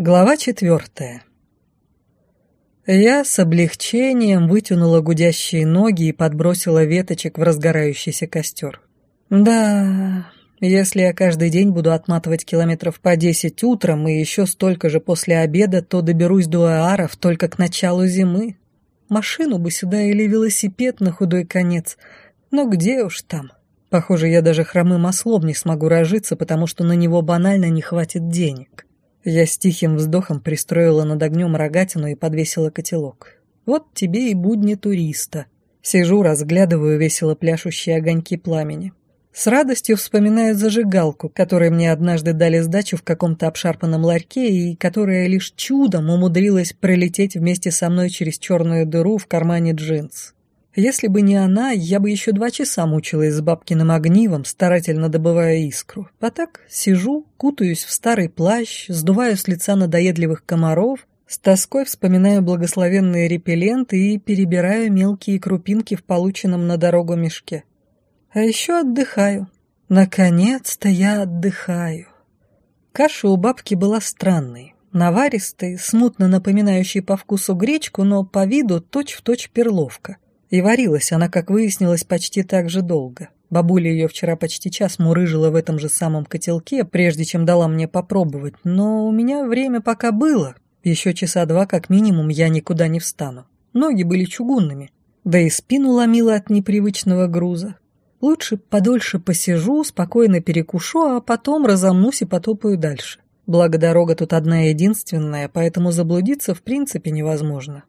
Глава четвертая. Я с облегчением вытянула гудящие ноги и подбросила веточек в разгорающийся костер. Да, если я каждый день буду отматывать километров по десять утром и еще столько же после обеда, то доберусь до Ааров только к началу зимы. Машину бы сюда или велосипед на худой конец. Но где уж там. Похоже, я даже хромым ослом не смогу разжиться, потому что на него банально не хватит денег. Я с тихим вздохом пристроила над огнем рогатину и подвесила котелок. Вот тебе и будни туриста. Сижу, разглядываю весело пляшущие огоньки пламени. С радостью вспоминаю зажигалку, которой мне однажды дали сдачу в каком-то обшарпанном ларьке и которая лишь чудом умудрилась пролететь вместе со мной через черную дыру в кармане джинс. Если бы не она, я бы еще два часа мучилась с бабкиным огнивом, старательно добывая искру. А так сижу, кутаюсь в старый плащ, сдуваю с лица надоедливых комаров, с тоской вспоминаю благословенные репелленты и перебираю мелкие крупинки в полученном на дорогу мешке. А еще отдыхаю. Наконец-то я отдыхаю. Каша у бабки была странной. Наваристой, смутно напоминающей по вкусу гречку, но по виду точь-в-точь точь перловка. И варилась она, как выяснилось, почти так же долго. Бабуля ее вчера почти час мурыжила в этом же самом котелке, прежде чем дала мне попробовать, но у меня время пока было. Еще часа два как минимум я никуда не встану. Ноги были чугунными, да и спину ломила от непривычного груза. Лучше подольше посижу, спокойно перекушу, а потом разомнусь и потопаю дальше. Благо дорога тут одна единственная, поэтому заблудиться в принципе невозможно.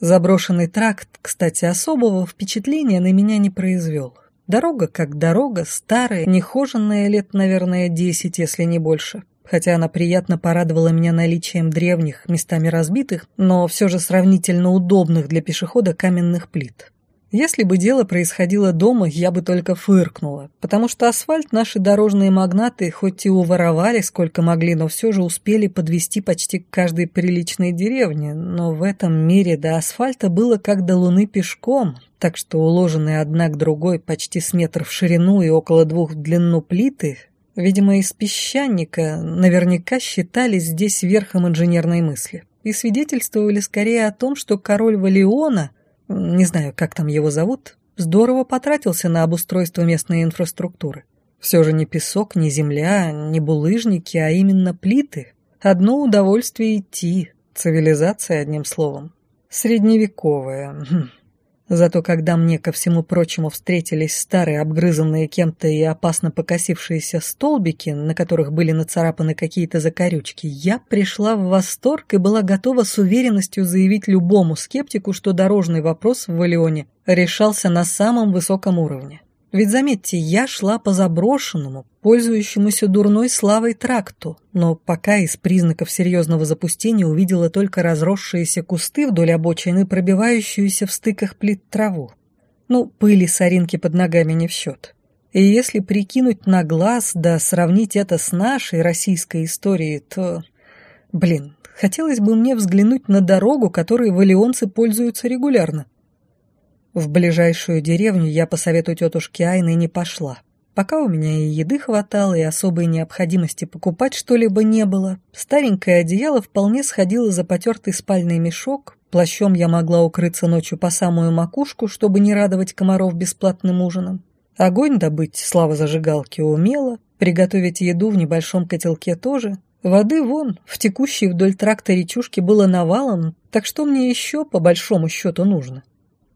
Заброшенный тракт, кстати, особого впечатления на меня не произвел. Дорога как дорога, старая, нехоженная лет, наверное, десять, если не больше. Хотя она приятно порадовала меня наличием древних, местами разбитых, но все же сравнительно удобных для пешехода каменных плит. Если бы дело происходило дома, я бы только фыркнула, потому что асфальт наши дорожные магнаты хоть и уворовали сколько могли, но все же успели подвести почти к каждой приличной деревне, но в этом мире до асфальта было как до луны пешком, так что уложенные одна к другой почти с метр в ширину и около двух в длину плиты, видимо, из песчаника, наверняка считались здесь верхом инженерной мысли. И свидетельствовали скорее о том, что король Валиона – не знаю, как там его зовут, здорово потратился на обустройство местной инфраструктуры. Все же не песок, не земля, не булыжники, а именно плиты. Одно удовольствие идти, цивилизация, одним словом. Средневековая. Зато когда мне, ко всему прочему, встретились старые, обгрызанные кем-то и опасно покосившиеся столбики, на которых были нацарапаны какие-то закорючки, я пришла в восторг и была готова с уверенностью заявить любому скептику, что дорожный вопрос в Валионе решался на самом высоком уровне. Ведь заметьте, я шла по заброшенному, пользующемуся дурной славой тракту, но пока из признаков серьезного запустения увидела только разросшиеся кусты вдоль обочины, пробивающуюся в стыках плит траву. Ну, пыли соринки под ногами не в счет. И если прикинуть на глаз, да сравнить это с нашей российской историей, то... Блин, хотелось бы мне взглянуть на дорогу, которой валионцы пользуются регулярно. В ближайшую деревню я по совету тетушки Айны не пошла. Пока у меня и еды хватало, и особой необходимости покупать что-либо не было, старенькое одеяло вполне сходило за потертый спальный мешок, плащом я могла укрыться ночью по самую макушку, чтобы не радовать комаров бесплатным ужином. Огонь добыть, слава зажигалки, умела, приготовить еду в небольшом котелке тоже. Воды вон, в текущей вдоль тракта речушки было навалом, так что мне еще по большому счету нужно?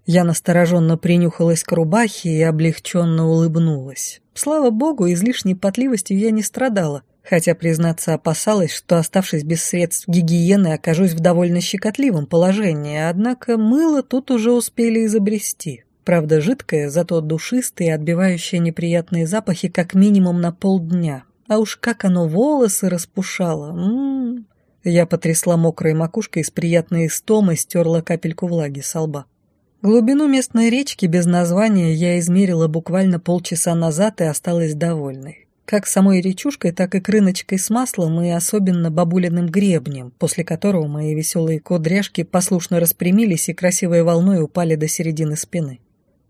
Я настороженно принюхалась к рубахе и облегченно улыбнулась. Слава богу, излишней потливостью я не страдала, хотя, признаться, опасалась, что, оставшись без средств гигиены, окажусь в довольно щекотливом положении, однако мыло тут уже успели изобрести. Правда, жидкое, зато душистое отбивающее неприятные запахи как минимум на полдня. А уж как оно волосы распушало. М -м -м. Я потрясла мокрой макушкой с приятной истомой, стерла капельку влаги со лба. Глубину местной речки без названия я измерила буквально полчаса назад и осталась довольной. Как самой речушкой, так и крыночкой с маслом и особенно бабулиным гребнем, после которого мои веселые кудряшки послушно распрямились и красивой волной упали до середины спины.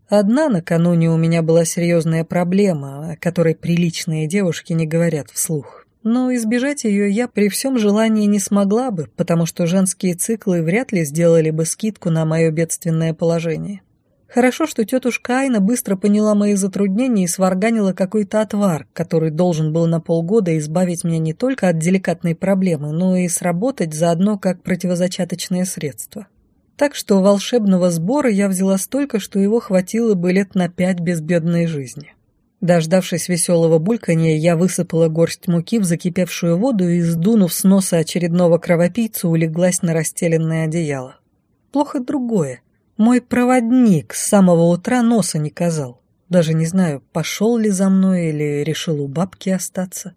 Одна накануне у меня была серьезная проблема, о которой приличные девушки не говорят вслух. Но избежать ее я при всем желании не смогла бы, потому что женские циклы вряд ли сделали бы скидку на мое бедственное положение. Хорошо, что тетушка Айна быстро поняла мои затруднения и сварганила какой-то отвар, который должен был на полгода избавить меня не только от деликатной проблемы, но и сработать заодно как противозачаточное средство. Так что волшебного сбора я взяла столько, что его хватило бы лет на пять безбедной жизни. Дождавшись веселого бульканья, я высыпала горсть муки в закипевшую воду и, сдунув с носа очередного кровопийцу, улеглась на расстеленное одеяло. Плохо другое. Мой проводник с самого утра носа не казал. Даже не знаю, пошел ли за мной или решил у бабки остаться.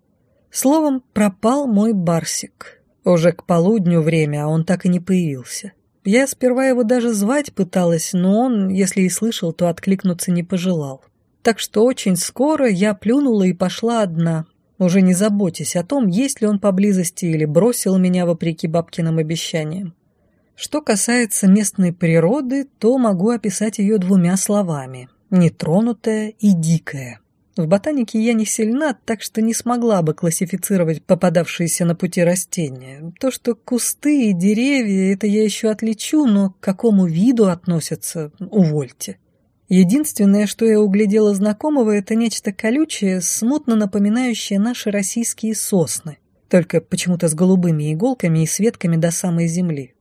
Словом, пропал мой барсик. Уже к полудню время, а он так и не появился. Я сперва его даже звать пыталась, но он, если и слышал, то откликнуться не пожелал. Так что очень скоро я плюнула и пошла одна, уже не заботясь о том, есть ли он поблизости или бросил меня вопреки бабкиным обещаниям. Что касается местной природы, то могу описать ее двумя словами – нетронутая и дикая. В ботанике я не сильна, так что не смогла бы классифицировать попадавшиеся на пути растения. То, что кусты и деревья, это я еще отличу, но к какому виду относятся, увольте. Единственное, что я углядела знакомого, это нечто колючее, смутно напоминающее наши российские сосны, только почему-то с голубыми иголками и светками до самой земли.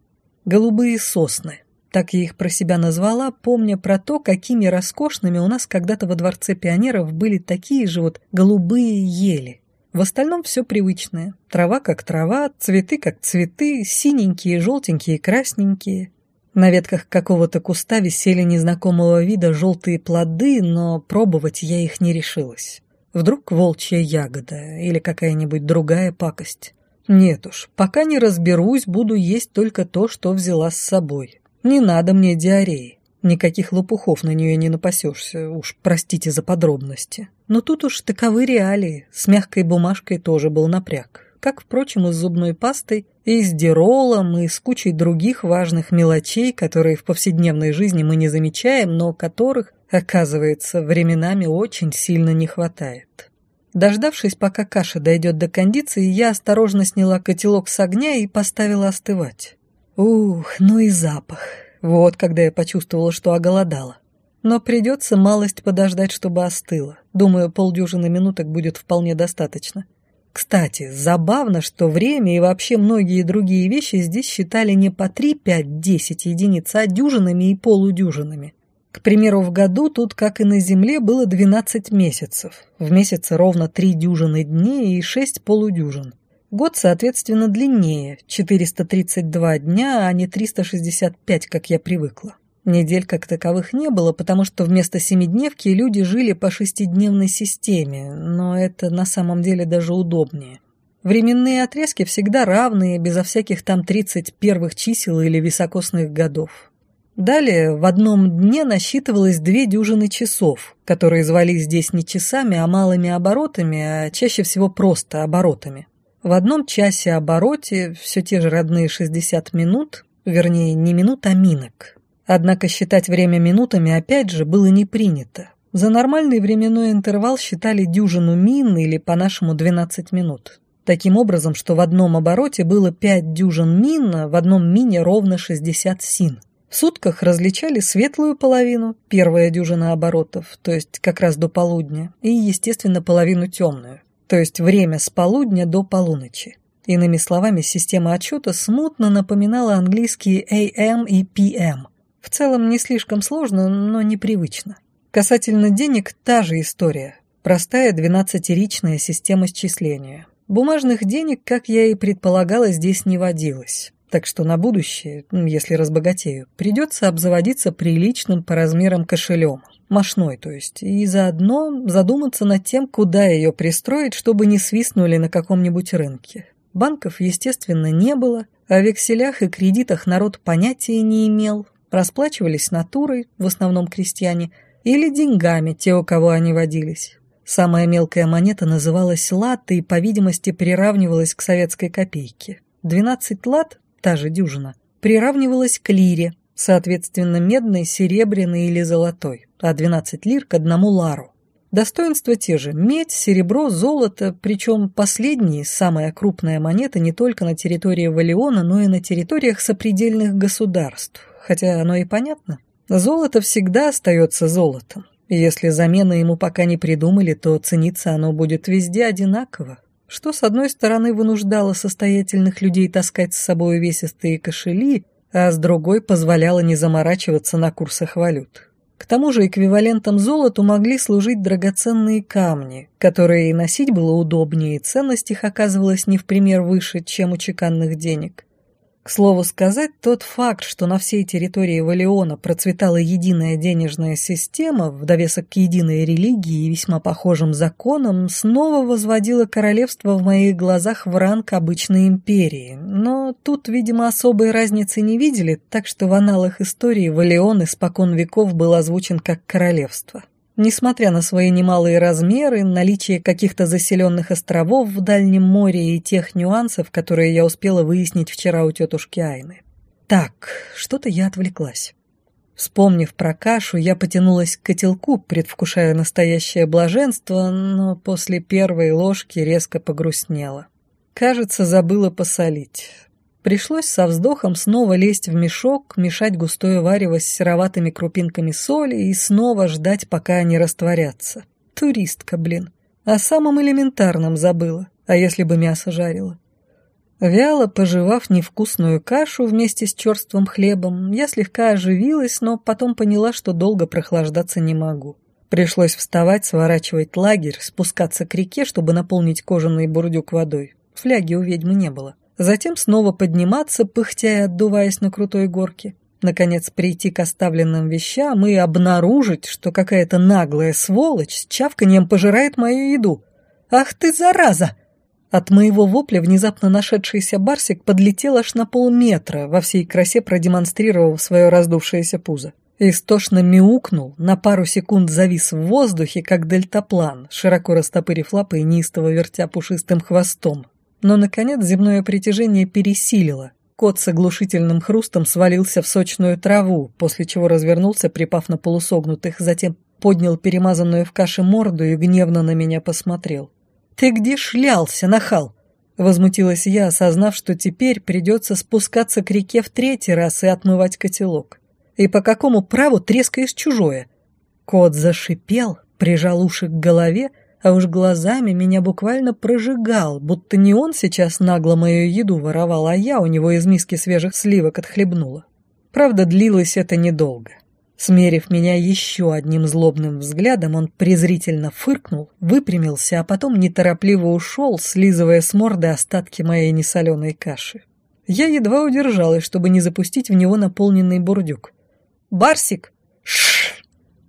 Голубые сосны. Так я их про себя назвала, помня про то, какими роскошными у нас когда-то во Дворце пионеров были такие же вот голубые ели. В остальном все привычное. Трава как трава, цветы как цветы, синенькие, желтенькие, красненькие. На ветках какого-то куста висели незнакомого вида желтые плоды, но пробовать я их не решилась. Вдруг волчья ягода или какая-нибудь другая пакость. Нет уж, пока не разберусь, буду есть только то, что взяла с собой. Не надо мне диареи. Никаких лопухов на нее не напасешься, уж простите за подробности. Но тут уж таковы реалии, с мягкой бумажкой тоже был напряг. Как, впрочем, и с зубной пастой, и с диролом, и с кучей других важных мелочей, которые в повседневной жизни мы не замечаем, но которых, оказывается, временами очень сильно не хватает. Дождавшись, пока каша дойдет до кондиции, я осторожно сняла котелок с огня и поставила остывать. Ух, ну и запах. Вот когда я почувствовала, что оголодала. Но придется малость подождать, чтобы остыло. Думаю, полдюжины минуток будет вполне достаточно. Кстати, забавно, что время и вообще многие другие вещи здесь считали не по 3, 5, 10 единиц, а дюжинами и полудюжинами. К примеру, в году тут, как и на Земле, было 12 месяцев. В месяце ровно 3 дюжины дней и 6 полудюжин. Год, соответственно, длиннее – 432 дня, а не 365, как я привыкла. Недель как таковых не было, потому что вместо семидневки люди жили по шестидневной системе, но это на самом деле даже удобнее. Временные отрезки всегда равные, безо всяких там 30 первых чисел или високосных годов. Далее в одном дне насчитывалось две дюжины часов, которые звались здесь не часами, а малыми оборотами, а чаще всего просто оборотами. В одном часе обороте все те же родные 60 минут, вернее, не минут, а минок. Однако считать время минутами опять же было не принято. За нормальный временной интервал считали дюжину мин или по-нашему 12 минут. Таким образом, что в одном обороте было 5 дюжин мин, а в одном мине ровно 60 син. В сутках различали светлую половину, первая дюжина оборотов, то есть как раз до полудня, и, естественно, половину темную, то есть время с полудня до полуночи. Иными словами, система отчета смутно напоминала английские AM и PM. В целом не слишком сложно, но непривычно. Касательно денег та же история. Простая двенадцатиричная система счисления. Бумажных денег, как я и предполагала, здесь не водилось. Так что на будущее, если разбогатею, придется обзаводиться приличным по размерам кошелем, мошной то есть, и заодно задуматься над тем, куда ее пристроить, чтобы не свистнули на каком-нибудь рынке. Банков, естественно, не было, о векселях и кредитах народ понятия не имел, расплачивались натурой, в основном крестьяне, или деньгами, те, у кого они водились. Самая мелкая монета называлась лат и, по видимости, приравнивалась к советской копейке. 12 лат та же дюжина, приравнивалась к лире, соответственно, медной, серебряной или золотой, а 12 лир к одному лару. Достоинства те же – медь, серебро, золото, причем последние – самая крупная монета не только на территории Валиона, но и на территориях сопредельных государств. Хотя оно и понятно. Золото всегда остается золотом. Если замены ему пока не придумали, то цениться оно будет везде одинаково. Что, с одной стороны, вынуждало состоятельных людей таскать с собой увесистые кошели, а с другой позволяло не заморачиваться на курсах валют. К тому же эквивалентом золоту могли служить драгоценные камни, которые и носить было удобнее, и ценность их оказывалась не в пример выше, чем у чеканных денег. К слову сказать, тот факт, что на всей территории Валиона процветала единая денежная система, в довесок к единой религии и весьма похожим законам, снова возводило королевство в моих глазах в ранг обычной империи. Но тут, видимо, особой разницы не видели, так что в аналах истории Валион испокон веков был озвучен как королевство. Несмотря на свои немалые размеры, наличие каких-то заселенных островов в Дальнем море и тех нюансов, которые я успела выяснить вчера у тетушки Айны. Так, что-то я отвлеклась. Вспомнив про кашу, я потянулась к котелку, предвкушая настоящее блаженство, но после первой ложки резко погрустнела. Кажется, забыла посолить. Пришлось со вздохом снова лезть в мешок, мешать густое варево с сероватыми крупинками соли и снова ждать, пока они растворятся. Туристка, блин. О самом элементарном забыла. А если бы мясо жарила? Вяло пожевав невкусную кашу вместе с черствым хлебом, я слегка оживилась, но потом поняла, что долго прохлаждаться не могу. Пришлось вставать, сворачивать лагерь, спускаться к реке, чтобы наполнить кожаный бурдюк водой. Фляги у ведьмы не было. Затем снова подниматься, пыхтя и отдуваясь на крутой горке. Наконец прийти к оставленным вещам и обнаружить, что какая-то наглая сволочь с чавканием пожирает мою еду. «Ах ты, зараза!» От моего вопля внезапно нашедшийся барсик подлетел аж на полметра, во всей красе продемонстрировав свое раздувшееся пузо. Истошно мяукнул, на пару секунд завис в воздухе, как дельтаплан, широко растопырив лапы и неистово вертя пушистым хвостом, но, наконец, земное притяжение пересилило. Кот с оглушительным хрустом свалился в сочную траву, после чего развернулся, припав на полусогнутых, затем поднял перемазанную в каше морду и гневно на меня посмотрел. «Ты где шлялся, нахал?» Возмутилась я, осознав, что теперь придется спускаться к реке в третий раз и отмывать котелок. «И по какому праву трескаешь чужое?» Кот зашипел, прижал уши к голове, а уж глазами меня буквально прожигал, будто не он сейчас нагло мою еду воровал, а я у него из миски свежих сливок отхлебнула. Правда, длилось это недолго. Смерив меня еще одним злобным взглядом, он презрительно фыркнул, выпрямился, а потом неторопливо ушел, слизывая с морды остатки моей несоленой каши. Я едва удержалась, чтобы не запустить в него наполненный бурдюк. «Барсик!» Шш!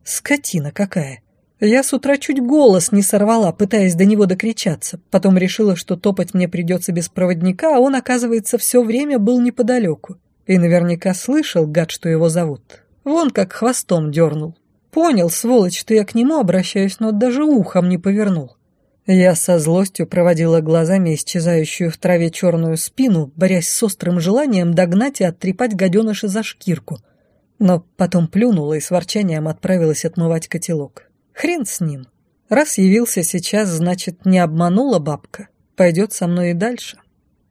Скотина какая! Я с утра чуть голос не сорвала, пытаясь до него докричаться. Потом решила, что топать мне придется без проводника, а он, оказывается, все время был неподалеку. И наверняка слышал, гад, что его зовут. Вон как хвостом дернул. Понял, сволочь, что я к нему обращаюсь, но даже ухом не повернул. Я со злостью проводила глазами исчезающую в траве черную спину, борясь с острым желанием догнать и оттрепать гаденыша за шкирку. Но потом плюнула и с ворчанием отправилась отмывать котелок. Хрен с ним. Раз явился сейчас, значит, не обманула бабка. Пойдет со мной и дальше.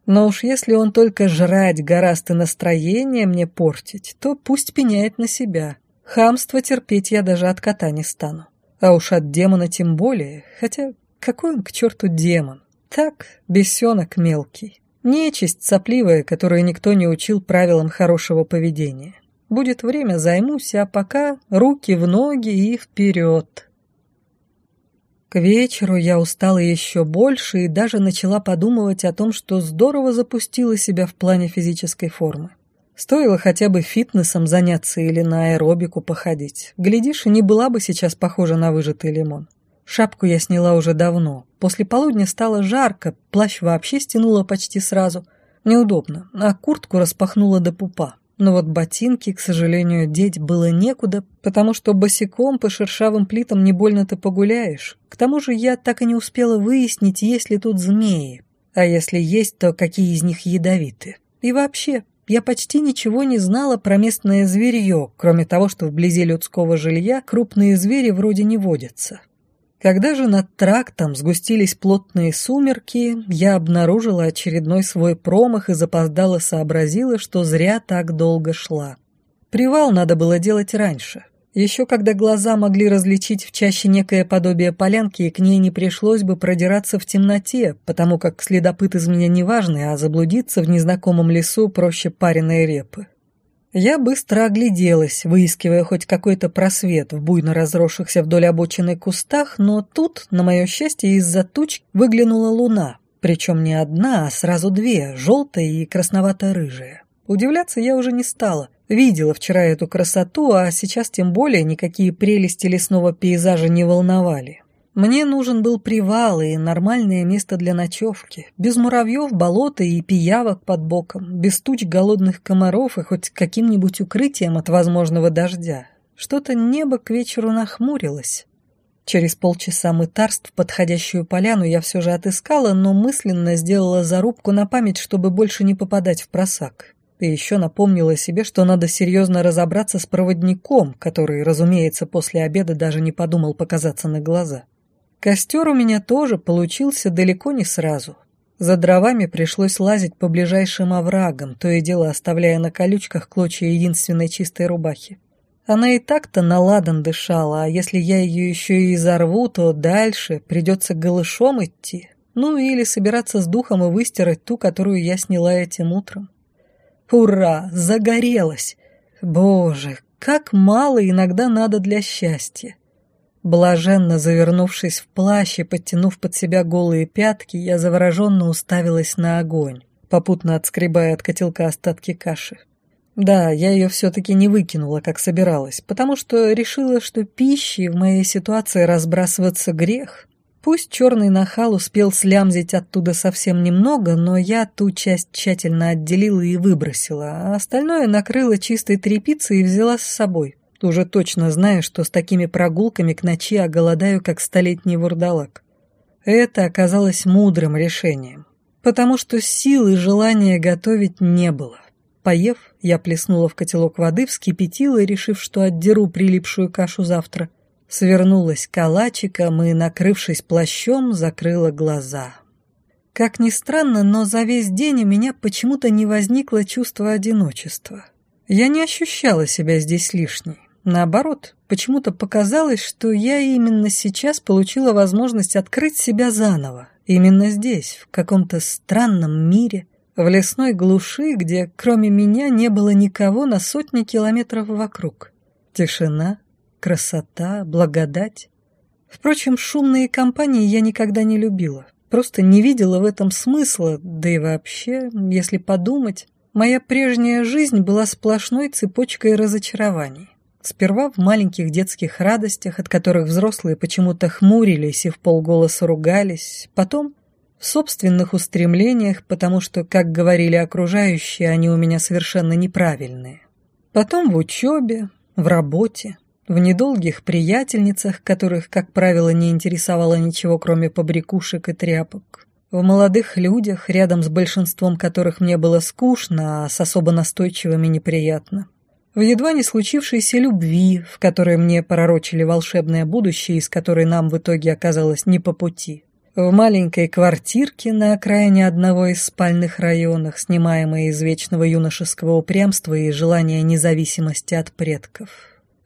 Но уж если он только жрать гораздо настроение мне портить, то пусть пеняет на себя. Хамство терпеть я даже от кота не стану. А уж от демона тем более, хотя какой он к черту демон? Так, бесенок мелкий. Нечисть сопливая, которую никто не учил правилам хорошего поведения. Будет время, займусь, а пока руки в ноги и вперед. К вечеру я устала еще больше и даже начала подумывать о том, что здорово запустила себя в плане физической формы. Стоило хотя бы фитнесом заняться или на аэробику походить. Глядишь, не была бы сейчас похожа на выжатый лимон. Шапку я сняла уже давно. После полудня стало жарко, плащ вообще стянула почти сразу. Неудобно, а куртку распахнула до пупа. Но вот ботинки, к сожалению, деть было некуда, потому что босиком по шершавым плитам не больно-то погуляешь. К тому же я так и не успела выяснить, есть ли тут змеи. А если есть, то какие из них ядовиты. И вообще, я почти ничего не знала про местное зверье, кроме того, что вблизи людского жилья крупные звери вроде не водятся. Когда же над трактом сгустились плотные сумерки, я обнаружила очередной свой промах и запоздало сообразила, что зря так долго шла. Привал надо было делать раньше. Еще когда глаза могли различить в чаще некое подобие полянки, и к ней не пришлось бы продираться в темноте, потому как следопыт из меня неважный, а заблудиться в незнакомом лесу проще пареной репы. Я быстро огляделась, выискивая хоть какой-то просвет в буйно разросшихся вдоль обочины кустах, но тут, на мое счастье, из-за туч выглянула луна, причем не одна, а сразу две, желтая и красновато-рыжая. Удивляться я уже не стала. Видела вчера эту красоту, а сейчас тем более никакие прелести лесного пейзажа не волновали. Мне нужен был привал и нормальное место для ночевки, без муравьев, болота и пиявок под боком, без туч голодных комаров и хоть каким-нибудь укрытием от возможного дождя. Что-то небо к вечеру нахмурилось. Через полчаса мытарств подходящую поляну я все же отыскала, но мысленно сделала зарубку на память, чтобы больше не попадать в просак. И еще напомнила себе, что надо серьезно разобраться с проводником, который, разумеется, после обеда даже не подумал показаться на глаза. Костер у меня тоже получился далеко не сразу. За дровами пришлось лазить по ближайшим оврагам, то и дело оставляя на колючках клочья единственной чистой рубахи. Она и так-то наладан дышала, а если я ее еще и изорву, то дальше придется голышом идти. Ну или собираться с духом и выстирать ту, которую я сняла этим утром. Ура! Загорелась! Боже, как мало иногда надо для счастья. Блаженно завернувшись в плащ и подтянув под себя голые пятки, я завороженно уставилась на огонь, попутно отскребая от котелка остатки каши. Да, я ее все-таки не выкинула, как собиралась, потому что решила, что пищи в моей ситуации разбрасываться грех. Пусть черный нахал успел слямзить оттуда совсем немного, но я ту часть тщательно отделила и выбросила, а остальное накрыла чистой тряпицей и взяла с собой уже точно зная, что с такими прогулками к ночи оголодаю, как столетний вурдалак. Это оказалось мудрым решением, потому что сил и желания готовить не было. Поев, я плеснула в котелок воды, вскипятила и, решив, что отдеру прилипшую кашу завтра, свернулась калачиком и, накрывшись плащом, закрыла глаза. Как ни странно, но за весь день у меня почему-то не возникло чувства одиночества. Я не ощущала себя здесь лишней. Наоборот, почему-то показалось, что я именно сейчас получила возможность открыть себя заново. Именно здесь, в каком-то странном мире, в лесной глуши, где кроме меня не было никого на сотни километров вокруг. Тишина, красота, благодать. Впрочем, шумные компании я никогда не любила. Просто не видела в этом смысла, да и вообще, если подумать, моя прежняя жизнь была сплошной цепочкой разочарований. Сперва в маленьких детских радостях, от которых взрослые почему-то хмурились и в полголоса ругались, потом в собственных устремлениях, потому что, как говорили окружающие, они у меня совершенно неправильные. Потом в учебе, в работе, в недолгих приятельницах, которых, как правило, не интересовало ничего, кроме побрякушек и тряпок, в молодых людях, рядом с большинством которых мне было скучно, а с особо настойчивыми неприятно в едва не случившейся любви, в которой мне пророчили волшебное будущее, из которой нам в итоге оказалось не по пути, в маленькой квартирке на окраине одного из спальных районов, снимаемой из вечного юношеского упрямства и желания независимости от предков,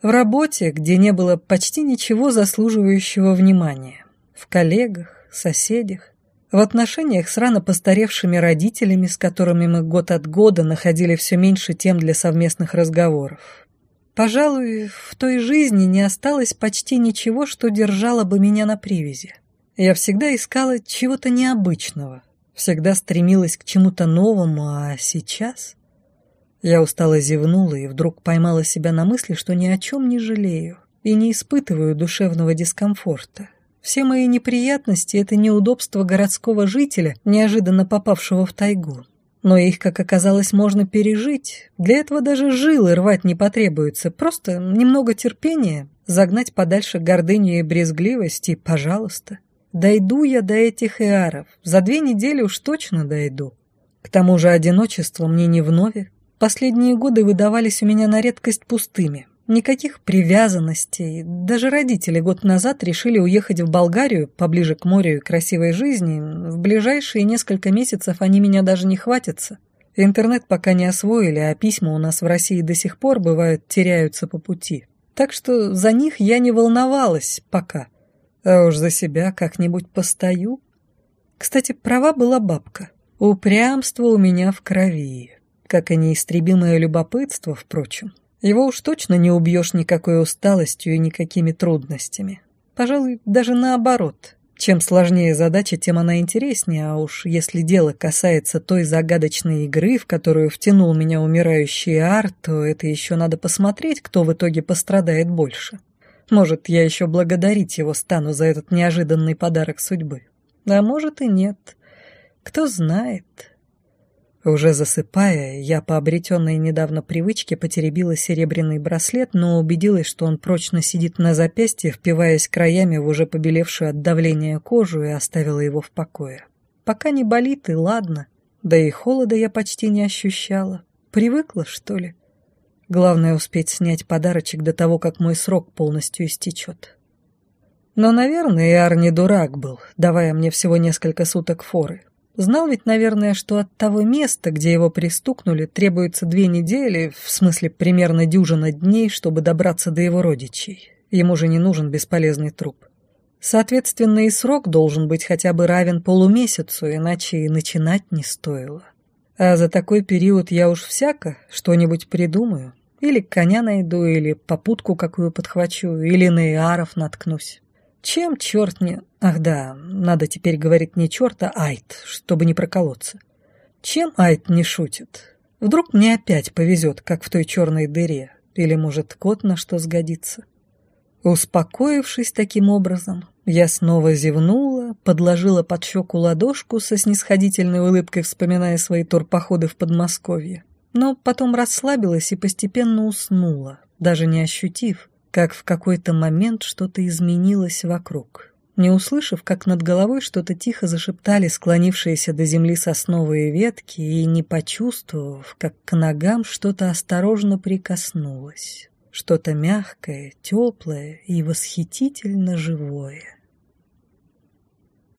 в работе, где не было почти ничего заслуживающего внимания, в коллегах, соседях, в отношениях с рано постаревшими родителями, с которыми мы год от года находили все меньше тем для совместных разговоров. Пожалуй, в той жизни не осталось почти ничего, что держало бы меня на привязи. Я всегда искала чего-то необычного, всегда стремилась к чему-то новому, а сейчас... Я устало зевнула и вдруг поймала себя на мысли, что ни о чем не жалею и не испытываю душевного дискомфорта. Все мои неприятности — это неудобства городского жителя, неожиданно попавшего в тайгу. Но их, как оказалось, можно пережить. Для этого даже жилы рвать не потребуется, просто немного терпения, загнать подальше гордыню и брезгливость, и пожалуйста. Дойду я до этих иаров, за две недели уж точно дойду. К тому же одиночество мне не вновь. Последние годы выдавались у меня на редкость пустыми. Никаких привязанностей. Даже родители год назад решили уехать в Болгарию, поближе к морю и красивой жизни. В ближайшие несколько месяцев они меня даже не хватятся. Интернет пока не освоили, а письма у нас в России до сих пор, бывают, теряются по пути. Так что за них я не волновалась пока. А уж за себя как-нибудь постою. Кстати, права была бабка. Упрямство у меня в крови. Как и неистребимое любопытство, впрочем. Его уж точно не убьешь никакой усталостью и никакими трудностями. Пожалуй, даже наоборот. Чем сложнее задача, тем она интереснее, а уж если дело касается той загадочной игры, в которую втянул меня умирающий Ар, то это еще надо посмотреть, кто в итоге пострадает больше. Может, я еще благодарить его стану за этот неожиданный подарок судьбы. А может и нет. Кто знает. Уже засыпая, я по обретенной недавно привычке потеребила серебряный браслет, но убедилась, что он прочно сидит на запястье, впиваясь краями в уже побелевшую от давления кожу и оставила его в покое. Пока не болит, и ладно. Да и холода я почти не ощущала. Привыкла, что ли? Главное успеть снять подарочек до того, как мой срок полностью истечет. Но, наверное, Иар не дурак был, давая мне всего несколько суток форы. Знал ведь, наверное, что от того места, где его пристукнули, требуется две недели, в смысле примерно дюжина дней, чтобы добраться до его родичей. Ему же не нужен бесполезный труп. Соответственно, и срок должен быть хотя бы равен полумесяцу, иначе и начинать не стоило. А за такой период я уж всяко что-нибудь придумаю. Или коня найду, или попутку какую подхвачу, или на иаров наткнусь. Чем черт не... Ах да, надо теперь говорить не черт, а айт, чтобы не проколоться. Чем айт не шутит? Вдруг мне опять повезет, как в той черной дыре, или, может, кот на что сгодится? Успокоившись таким образом, я снова зевнула, подложила под щеку ладошку со снисходительной улыбкой, вспоминая свои турпоходы в Подмосковье. Но потом расслабилась и постепенно уснула, даже не ощутив, как в какой-то момент что-то изменилось вокруг. Не услышав, как над головой что-то тихо зашептали склонившиеся до земли сосновые ветки, и не почувствовав, как к ногам что-то осторожно прикоснулось. Что-то мягкое, теплое и восхитительно живое.